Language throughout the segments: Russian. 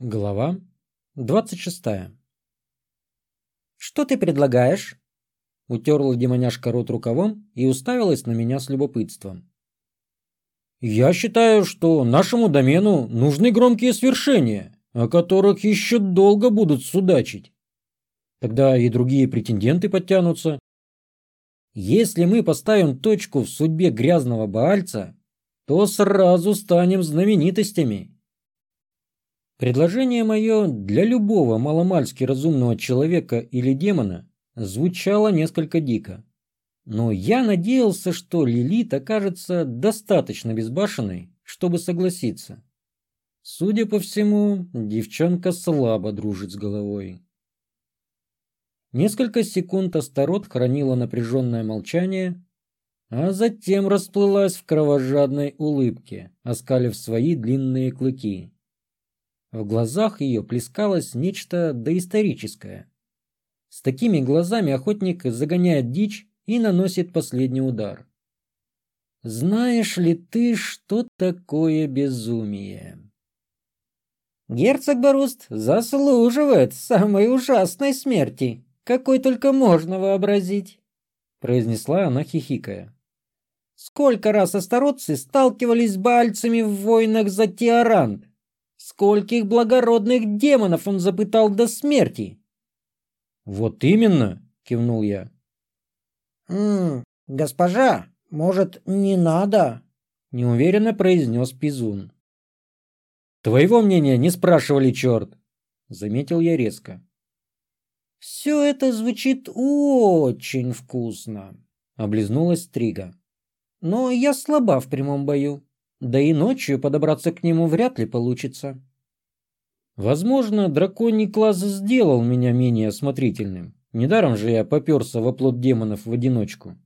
Глава 26 «Что ты предлагаешь?» Утерла демоняшка рот рукавом и уставилась на меня с любопытством. «Я считаю, что нашему домену нужны громкие свершения, о которых еще долго будут судачить. Тогда и другие претенденты подтянутся. Если мы поставим точку в судьбе грязного баальца, то сразу станем знаменитостями». Предложение мое для любого маломальски разумного человека или демона звучало несколько дико. Но я надеялся, что Лилит окажется достаточно безбашенной, чтобы согласиться. Судя по всему, девчонка слабо дружит с головой. Несколько секунд Астарот хранила напряженное молчание, а затем расплылась в кровожадной улыбке, оскалив свои длинные клыки. В глазах ее плескалось нечто доисторическое. С такими глазами охотник загоняет дичь и наносит последний удар. Знаешь ли ты, что такое безумие? Герцог Баруст заслуживает самой ужасной смерти, какой только можно вообразить, произнесла она хихикая. Сколько раз остародцы сталкивались с бальцами в войнах за Тиарант, Скольких благородных демонов он запытал до смерти? Вот именно, кивнул я. «М госпожа, может, не надо? неуверенно произнес Пизун. Твоего мнения не спрашивали, черт, заметил я резко. Все это звучит очень вкусно, облизнулась Трига. Но я слаба в прямом бою. Да и ночью подобраться к нему вряд ли получится. Возможно, драконий класс сделал меня менее осмотрительным. Недаром же я поперся в оплот демонов в одиночку.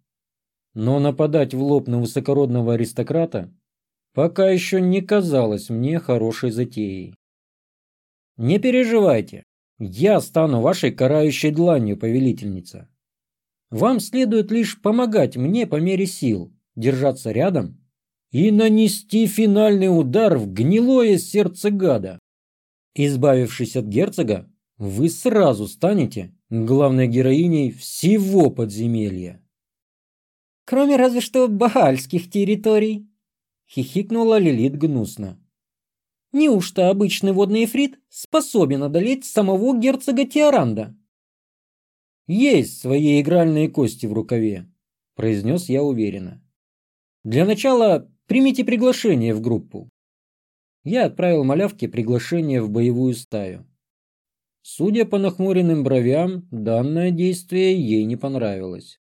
Но нападать в лоб на высокородного аристократа пока еще не казалось мне хорошей затеей. Не переживайте, я стану вашей карающей дланью, повелительница. Вам следует лишь помогать мне по мере сил, держаться рядом и нанести финальный удар в гнилое сердце гада. Избавившись от герцога, вы сразу станете главной героиней всего подземелья. Кроме разве что бахальских территорий, хихикнула Лилит гнусно. Неужто обычный водный эфрит способен одолеть самого герцога Тиаранда? Есть свои игральные кости в рукаве, произнес я уверенно. Для начала Примите приглашение в группу. Я отправил малявке приглашение в боевую стаю. Судя по нахмуренным бровям, данное действие ей не понравилось.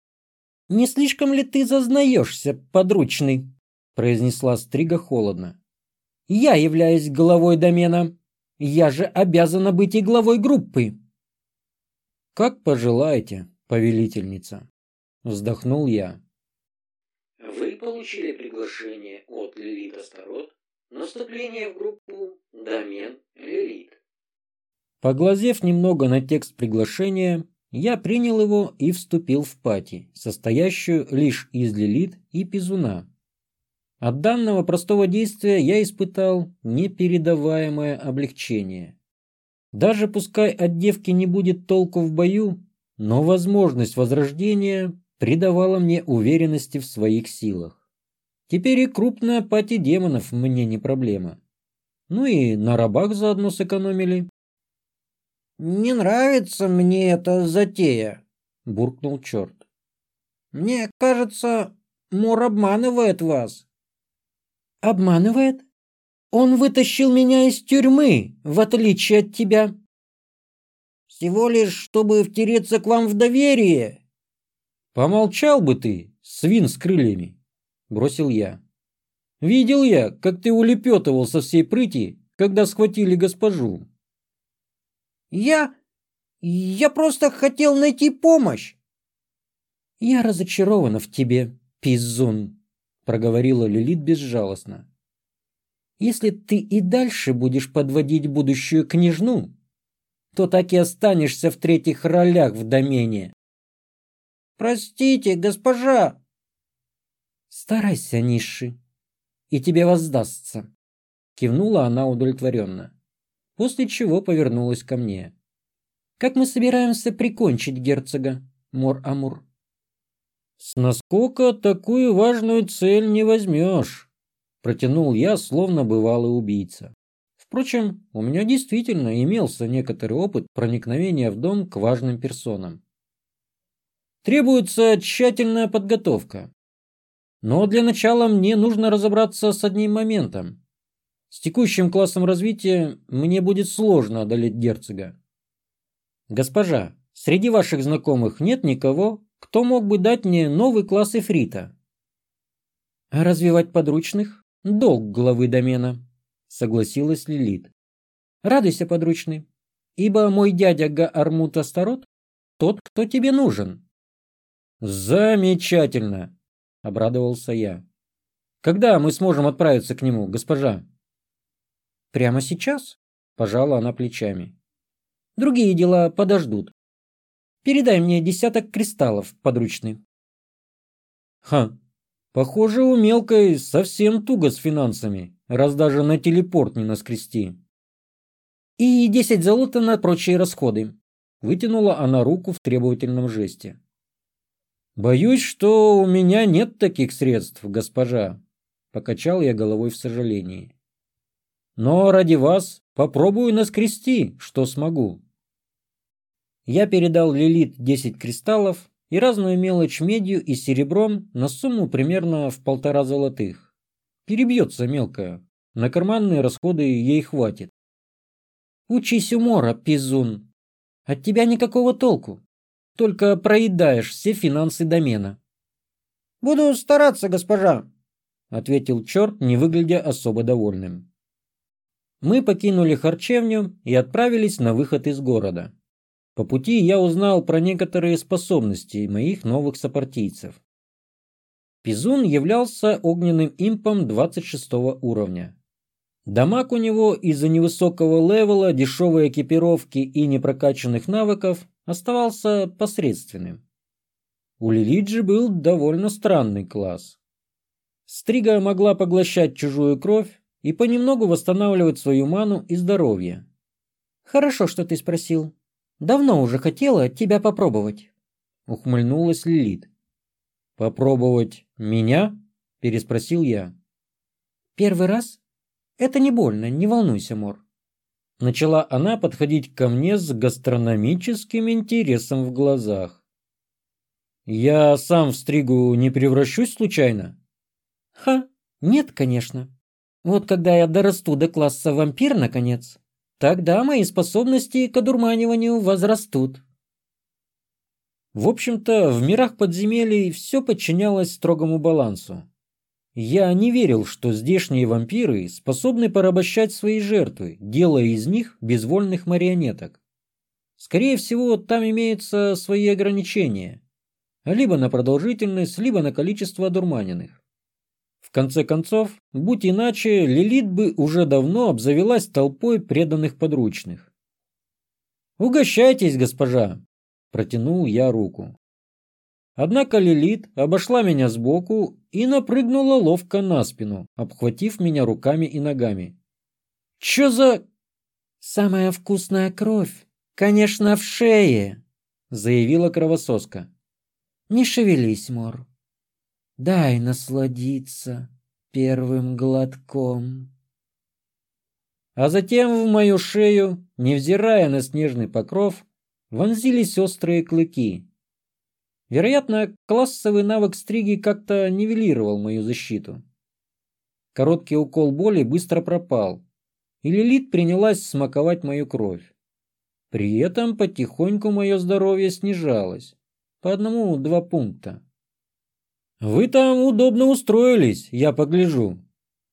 «Не слишком ли ты зазнаешься, подручный?» – произнесла Стрига холодно. «Я являюсь главой домена. Я же обязана быть и главой группы». «Как пожелаете, повелительница», – вздохнул я получили приглашение от Лилит Астарот на вступление в группу Домен Лилит. Поглазев немного на текст приглашения, я принял его и вступил в пати, состоящую лишь из Лилит и Пизуна. От данного простого действия я испытал непередаваемое облегчение. Даже пускай от девки не будет толку в бою, но возможность возрождения придавала мне уверенности в своих силах. Теперь и крупная пати демонов мне не проблема. Ну и на рабах заодно сэкономили. «Не нравится мне эта затея», — буркнул черт. «Мне кажется, Мор обманывает вас». «Обманывает? Он вытащил меня из тюрьмы, в отличие от тебя». «Всего лишь, чтобы втереться к вам в доверие». «Помолчал бы ты, свин с крыльями», бросил я. Видел я, как ты улепетывал со всей прыти, когда схватили госпожу. Я... я просто хотел найти помощь. Я разочарована в тебе, пизун, проговорила Лилит безжалостно. Если ты и дальше будешь подводить будущую княжну, то так и останешься в третьих ролях в домене. Простите, госпожа, Старайся, низший, и тебе воздастся. Кивнула она удовлетворенно. после чего повернулась ко мне. «Как мы собираемся прикончить герцога, Мор-Амур?» «С наскока такую важную цель не возьмешь», — протянул я, словно бывалый убийца. Впрочем, у меня действительно имелся некоторый опыт проникновения в дом к важным персонам. Требуется тщательная подготовка. Но для начала мне нужно разобраться с одним моментом. С текущим классом развития мне будет сложно одолеть герцога. Госпожа, среди ваших знакомых нет никого, кто мог бы дать мне новый класс эфрита? Развивать подручных – долг главы домена, согласилась Лилит. Радуйся, подручный, ибо мой дядя Гаармут Астарот – тот, кто тебе нужен. Замечательно, обрадовался я. Когда мы сможем отправиться к нему, госпожа? Прямо сейчас? Пожала она плечами. Другие дела подождут. Передай мне десяток кристаллов, подручный. Ха, похоже, у мелкой совсем туго с финансами, раз даже на телепорт не наскрести. И десять золота на прочие расходы. Вытянула она руку в требовательном жесте. Боюсь, что у меня нет таких средств, госпожа, покачал я головой в сожалении. Но ради вас попробую наскрести, что смогу. Я передал Лилит 10 кристаллов и разную мелочь медью и серебром на сумму примерно в полтора золотых. Перебьется мелкая. На карманные расходы ей хватит. Учись умора, пизун. От тебя никакого толку. Только проедаешь все финансы домена. Буду стараться, госпожа, ответил черт, не выглядя особо довольным мы покинули харчевню и отправились на выход из города. По пути я узнал про некоторые способности моих новых сопартийцев. Пизун являлся огненным импом 26 уровня. Дамаг у него из-за невысокого левела, дешевой экипировки и непрокачанных навыков оставался посредственным. У Лилиджи был довольно странный класс. Стрига могла поглощать чужую кровь, и понемногу восстанавливать свою ману и здоровье. «Хорошо, что ты спросил. Давно уже хотела тебя попробовать», — ухмыльнулась Лилит. «Попробовать меня?» — переспросил я. «Первый раз? Это не больно, не волнуйся, Мор». Начала она подходить ко мне с гастрономическим интересом в глазах. «Я сам в стригу не превращусь случайно?» «Ха, нет, конечно. Вот когда я дорасту до класса вампир, наконец, тогда мои способности к одурманиванию возрастут. В общем-то, в мирах подземелий все подчинялось строгому балансу. Я не верил, что здешние вампиры способны порабощать свои жертвы, делая из них безвольных марионеток. Скорее всего, там имеются свои ограничения. Либо на продолжительность, либо на количество одурманенных. В конце концов, будь иначе, Лилит бы уже давно обзавелась толпой преданных подручных. «Угощайтесь, госпожа!» – протянул я руку. Однако Лилит обошла меня сбоку и напрыгнула ловко на спину, обхватив меня руками и ногами. «Чё за...» «Самая вкусная кровь, конечно, в шее!» – заявила кровососка. «Не шевелись, Мор. Дай насладиться первым глотком. А затем в мою шею, невзирая на снежный покров, вонзились острые клыки. Вероятно, классовый навык стриги как-то нивелировал мою защиту. Короткий укол боли быстро пропал, и Лилит принялась смаковать мою кровь. При этом потихоньку мое здоровье снижалось, по одному-два пункта. «Вы там удобно устроились, я погляжу».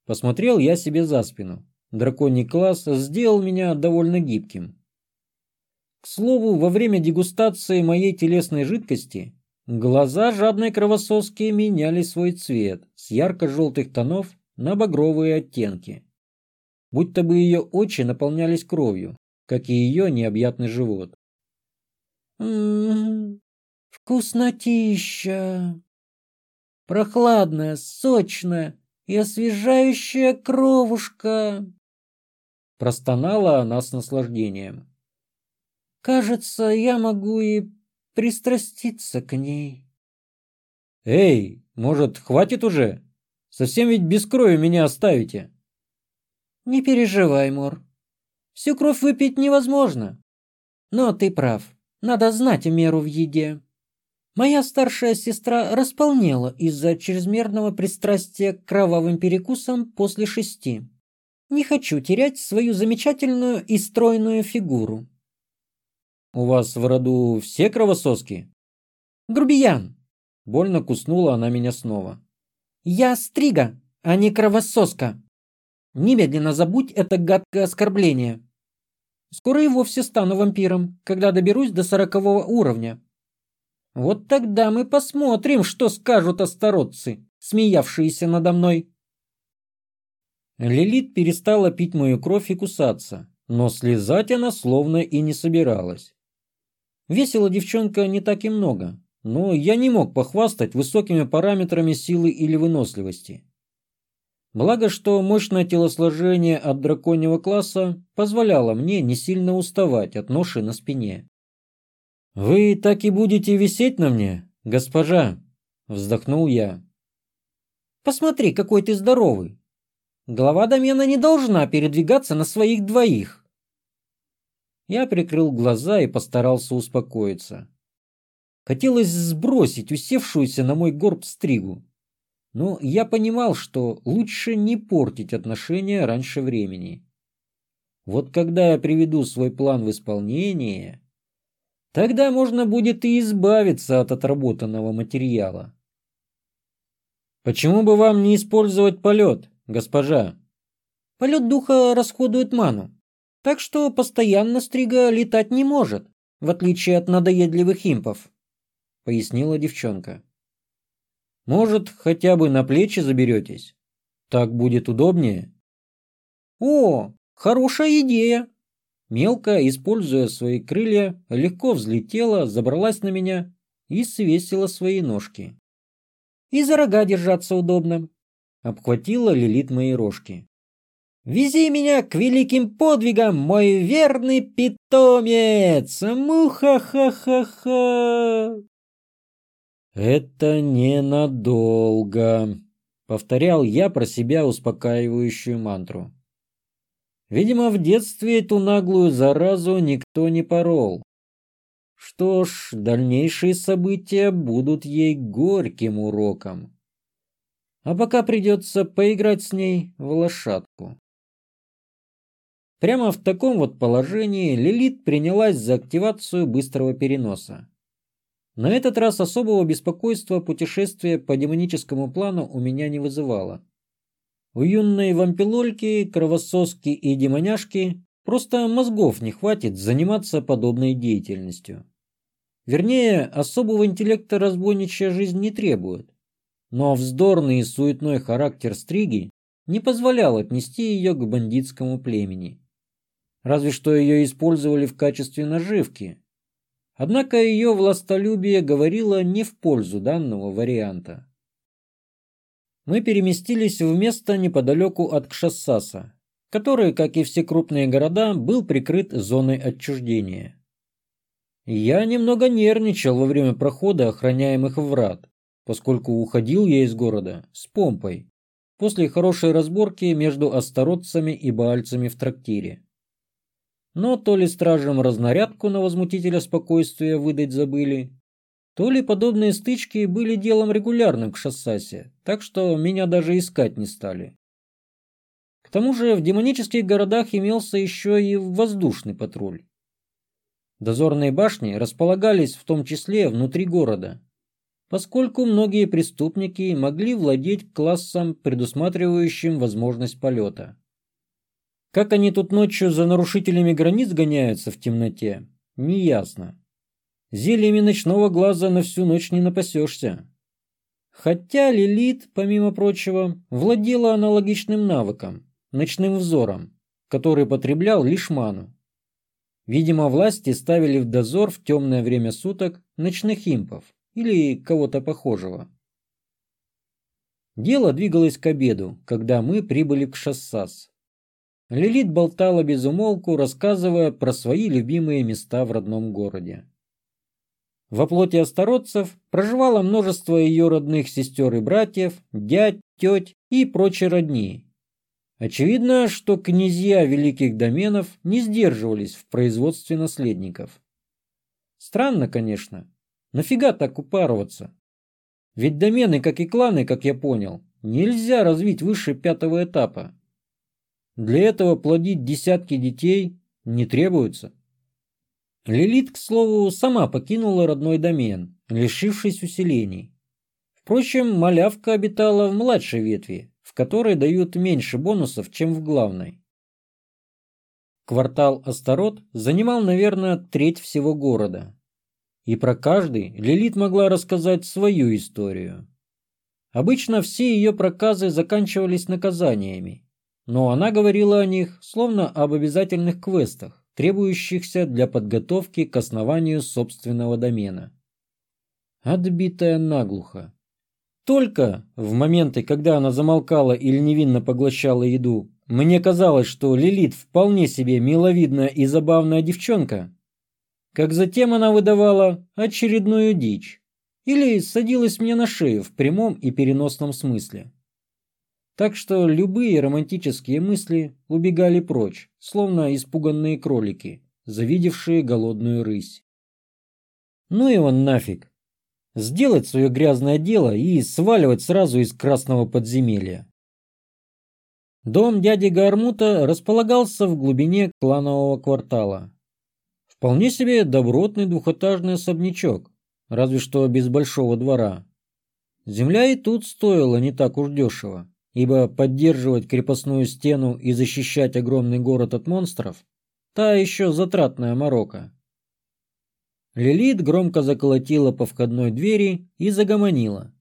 Посмотрел я себе за спину. Драконий класс сделал меня довольно гибким. К слову, во время дегустации моей телесной жидкости глаза жадной кровососки меняли свой цвет с ярко-желтых тонов на багровые оттенки. Будто бы ее очи наполнялись кровью, как и ее необъятный живот. «М-м-м, вкуснотища!» Прохладная, сочная и освежающая кровушка. Простонала она с наслаждением. Кажется, я могу и пристраститься к ней. Эй, может, хватит уже? Совсем ведь без крови меня оставите. Не переживай, Мор. Всю кровь выпить невозможно. Но ты прав. Надо знать меру в еде. Моя старшая сестра располнела из-за чрезмерного пристрастия к кровавым перекусам после шести. Не хочу терять свою замечательную и стройную фигуру. У вас в роду все кровососки? Грубиян. Больно куснула она меня снова. Я стрига, а не кровососка. Немедленно забудь это гадкое оскорбление. Скоро и вовсе стану вампиром, когда доберусь до сорокового уровня. Вот тогда мы посмотрим, что скажут остародцы, смеявшиеся надо мной. Лилит перестала пить мою кровь и кусаться, но слезать она словно и не собиралась. Весила девчонка не так и много, но я не мог похвастать высокими параметрами силы или выносливости. Благо, что мощное телосложение от драконьего класса позволяло мне не сильно уставать от ноши на спине. «Вы так и будете висеть на мне, госпожа?» – вздохнул я. «Посмотри, какой ты здоровый! Глава домена не должна передвигаться на своих двоих!» Я прикрыл глаза и постарался успокоиться. Хотелось сбросить усевшуюся на мой горб стригу. Но я понимал, что лучше не портить отношения раньше времени. Вот когда я приведу свой план в исполнение, тогда можно будет и избавиться от отработанного материала. Почему бы вам не использовать полет, госпожа? Полет духа расходует ману. Так что постоянно стрига летать не может, в отличие от надоедливых импов, пояснила девчонка. Может, хотя бы на плечи заберетесь? Так будет удобнее. О, хорошая идея. Мелко, используя свои крылья, легко взлетела, забралась на меня и свесила свои ножки. И за рога держаться удобно. Обхватила Лилит мои рожки. Вези меня к великим подвигам, мой верный питомец! Муха-ха-ха-ха! Это ненадолго, повторял я про себя успокаивающую мантру. Видимо, в детстве эту наглую заразу никто не порол. Что ж, дальнейшие события будут ей горьким уроком. А пока придется поиграть с ней в лошадку. Прямо в таком вот положении Лилит принялась за активацию быстрого переноса. На этот раз особого беспокойства путешествие по демоническому плану у меня не вызывало. У юной вампилольки, кровососки и демоняшки просто мозгов не хватит заниматься подобной деятельностью. Вернее, особого интеллекта разбойничья жизнь не требует. Но вздорный и суетной характер Стриги не позволял отнести ее к бандитскому племени разве что ее использовали в качестве наживки. Однако ее властолюбие говорило не в пользу данного варианта. Мы переместились в место неподалеку от Кшассаса, который, как и все крупные города, был прикрыт зоной отчуждения. Я немного нервничал во время прохода охраняемых врат, поскольку уходил я из города с помпой, после хорошей разборки между астаротцами и баальцами в трактире. Но то ли стражам разнарядку на возмутителя спокойствия выдать забыли, то ли подобные стычки были делом регулярным к Шассасе, так что меня даже искать не стали. К тому же в демонических городах имелся еще и воздушный патруль. Дозорные башни располагались в том числе внутри города, поскольку многие преступники могли владеть классом, предусматривающим возможность полета. Как они тут ночью за нарушителями границ гоняются в темноте, неясно. Зельями ночного глаза на всю ночь не напасешься. Хотя Лилит, помимо прочего, владела аналогичным навыком – ночным взором, который потреблял лишь ману. Видимо, власти ставили в дозор в темное время суток ночных импов или кого-то похожего. Дело двигалось к обеду, когда мы прибыли к Шассас. Лилит болтала без умолку, рассказывая про свои любимые места в родном городе. Во плоти остародцев проживало множество ее родных сестер и братьев, дядь, теть и прочей родни. Очевидно, что князья великих доменов не сдерживались в производстве наследников. Странно, конечно. Нафига так упарываться? Ведь домены, как и кланы, как я понял, нельзя развить выше пятого этапа. Для этого плодить десятки детей не требуется. Лилит, к слову, сама покинула родной домен, лишившись усилений. Впрочем, малявка обитала в младшей ветви, в которой дают меньше бонусов, чем в главной. Квартал Астарот занимал, наверное, треть всего города. И про каждый Лилит могла рассказать свою историю. Обычно все ее проказы заканчивались наказаниями, но она говорила о них словно об обязательных квестах, требующихся для подготовки к основанию собственного домена. Отбитая наглухо. Только в моменты, когда она замолкала или невинно поглощала еду, мне казалось, что Лилит вполне себе миловидная и забавная девчонка, как затем она выдавала очередную дичь или садилась мне на шею в прямом и переносном смысле. Так что любые романтические мысли убегали прочь, словно испуганные кролики, завидевшие голодную рысь. Ну и он нафиг сделать свое грязное дело и сваливать сразу из красного подземелья. Дом дяди Гармута располагался в глубине кланового квартала. Вполне себе добротный двухэтажный особнячок, разве что без большого двора. Земля и тут стоила не так уж дешево, ибо поддерживать крепостную стену и защищать огромный город от монстров – та еще затратная морока. Лилит громко заколотила по входной двери и загомонила.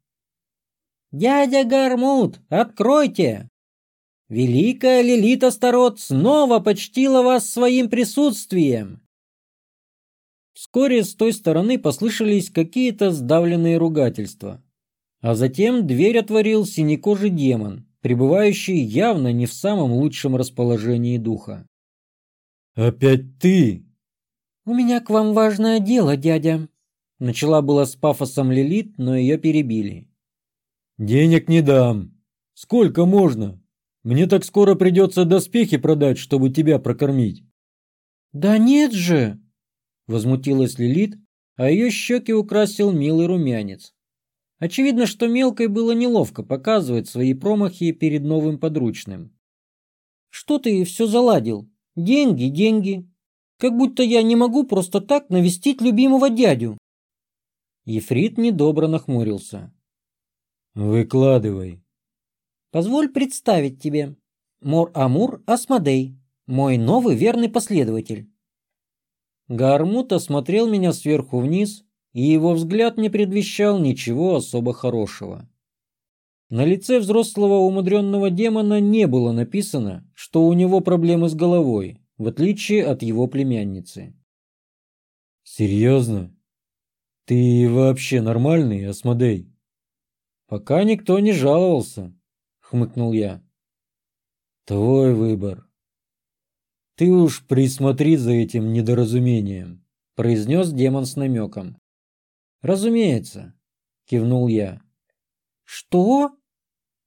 «Дядя Гармут, откройте! Великая Лилит Астарот снова почтила вас своим присутствием!» Вскоре с той стороны послышались какие-то сдавленные ругательства. А затем дверь отворил синекожий демон, пребывающий явно не в самом лучшем расположении духа. «Опять ты!» «У меня к вам важное дело, дядя», — начала была с пафосом Лилит, но ее перебили. «Денег не дам. Сколько можно? Мне так скоро придется доспехи продать, чтобы тебя прокормить». «Да нет же!» — возмутилась Лилит, а ее щеки украсил милый румянец. Очевидно, что мелкой было неловко показывать свои промахи перед новым подручным. «Что ты все заладил? Деньги, деньги. Как будто я не могу просто так навестить любимого дядю. Ефрит недобро нахмурился. Выкладывай. Позволь представить тебе. Мор-Амур Асмодей, мой новый верный последователь. Гармут осмотрел меня сверху вниз, и его взгляд не предвещал ничего особо хорошего. На лице взрослого умудренного демона не было написано, что у него проблемы с головой, в отличие от его племянницы. «Серьезно? Ты вообще нормальный, Асмодей?» «Пока никто не жаловался», — хмыкнул я. «Твой выбор». «Ты уж присмотри за этим недоразумением», — произнес демон с намеком. «Разумеется», — кивнул я. «Что?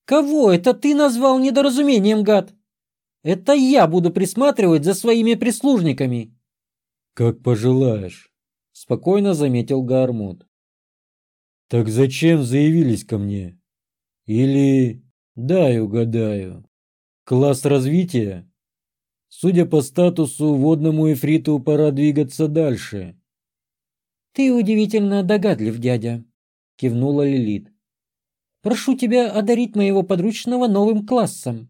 Кого это ты назвал недоразумением, гад?» Это я буду присматривать за своими прислужниками. Как пожелаешь, спокойно заметил Гармут. Так зачем заявились ко мне? Или, дай угадаю, класс развития? Судя по статусу, водному эфриту пора двигаться дальше. Ты удивительно догадлив, дядя, кивнула Лилит. Прошу тебя одарить моего подручного новым классом.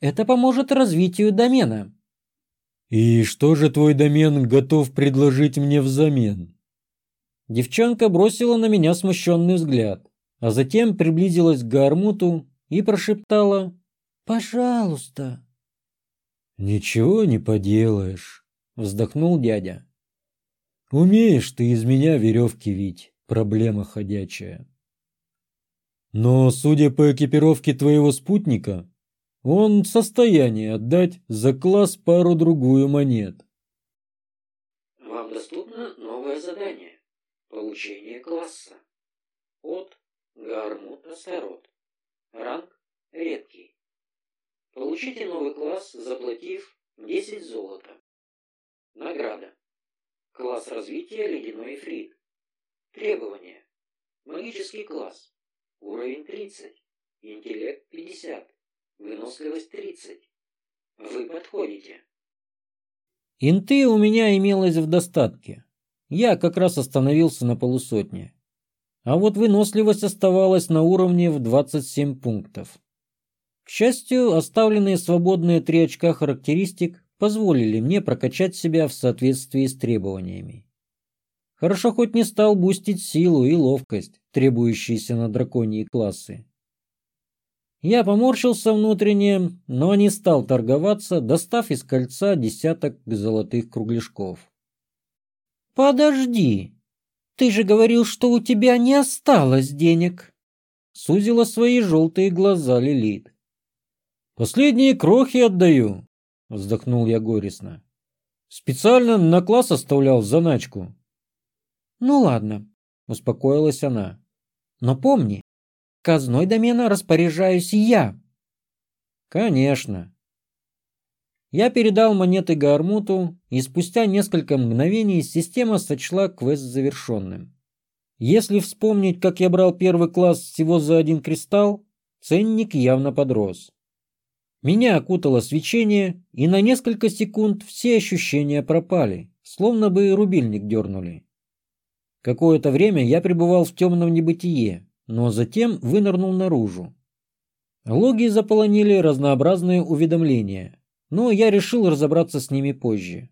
Это поможет развитию домена. И что же твой домен готов предложить мне взамен? Девчонка бросила на меня смущенный взгляд, а затем приблизилась к Гармуту и прошептала «Пожалуйста». «Ничего не поделаешь», — вздохнул дядя. «Умеешь ты из меня веревки вить, проблема ходячая». «Но, судя по экипировке твоего спутника, Он в состоянии отдать за класс пару-другую монет. Вам доступно новое задание. Получение класса. От Гармут Астарот. Ранг редкий. Получите новый класс, заплатив 10 золота. Награда. Класс развития Ледяной Эфрит. Требования. Магический класс. Уровень 30. Интеллект 50. Выносливость 30. Вы подходите. Инты у меня имелось в достатке. Я как раз остановился на полусотне. А вот выносливость оставалась на уровне в 27 пунктов. К счастью, оставленные свободные три очка характеристик позволили мне прокачать себя в соответствии с требованиями. Хорошо хоть не стал бустить силу и ловкость, требующиеся на драконьи классы. Я поморщился внутренне, но не стал торговаться, достав из кольца десяток золотых кругляшков. «Подожди! Ты же говорил, что у тебя не осталось денег!» Сузила свои желтые глаза Лилит. Последние крохи отдаю, вздохнул я горестно. Специально на класс оставлял заначку. Ну ладно, успокоилась она. Но помни, казной домена распоряжаюсь я. Конечно. Я передал монеты Гармуту, и спустя несколько мгновений система сочла квест завершенным. Если вспомнить, как я брал первый класс всего за один кристалл, ценник явно подрос. Меня окутало свечение, и на несколько секунд все ощущения пропали, словно бы рубильник дернули. Какое-то время я пребывал в темном небытие, но затем вынырнул наружу. Логи заполонили разнообразные уведомления, но я решил разобраться с ними позже.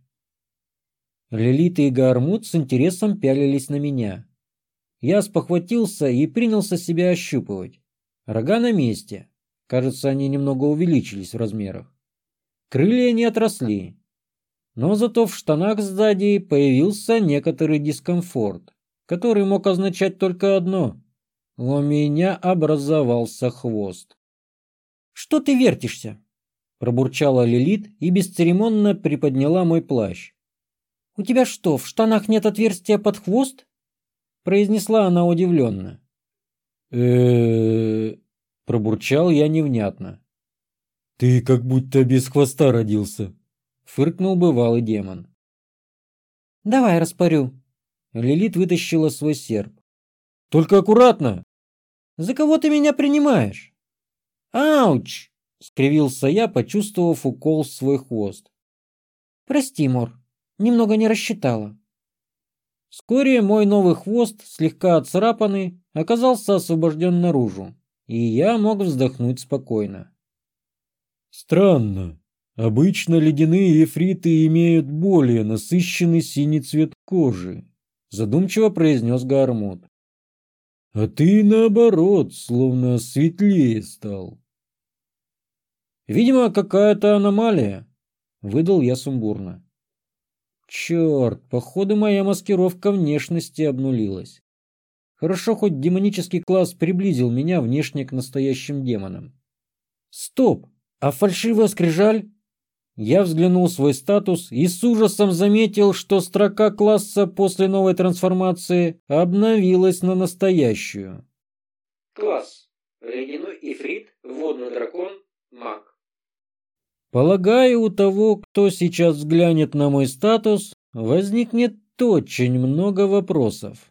Лилит и Гармут с интересом пялились на меня. Я спохватился и принялся себя ощупывать. Рога на месте, Кажется, они немного увеличились в размерах. Крылья не отросли. Но зато в штанах сзади появился некоторый дискомфорт, который мог означать только одно. У меня образовался хвост. «Что ты вертишься?» Пробурчала Лилит и бесцеремонно приподняла мой плащ. «У тебя что, в штанах нет отверстия под хвост?» Произнесла она удивленно. э Пробурчал я невнятно. «Ты как будто без хвоста родился», — фыркнул бывалый демон. «Давай распорю». Лилит вытащила свой серп. «Только аккуратно!» «За кого ты меня принимаешь?» «Ауч!» — скривился я, почувствовав укол в свой хвост. «Прости, Мор, немного не рассчитала». Вскоре мой новый хвост, слегка отцарапанный, оказался освобожден наружу и я мог вздохнуть спокойно. Странно. Обычно ледяные эфриты имеют более насыщенный синий цвет кожи, задумчиво произнес Гармут. А ты, наоборот, словно светлее стал. Видимо, какая-то аномалия, выдал я сумбурно. Черт, походу моя маскировка внешности обнулилась. Хорошо, хоть демонический класс приблизил меня внешне к настоящим демонам. Стоп! А фальшивая скрижаль? Я взглянул свой статус и с ужасом заметил, что строка класса после новой трансформации обновилась на настоящую. Класс. Ледяной ифрит, водный дракон, маг. Полагаю, у того, кто сейчас взглянет на мой статус, возникнет очень много вопросов.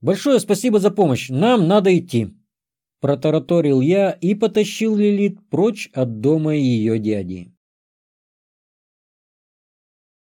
Большое спасибо за помощь. Нам надо идти. Протараторил я и потащил Лилит прочь от дома ее дяди.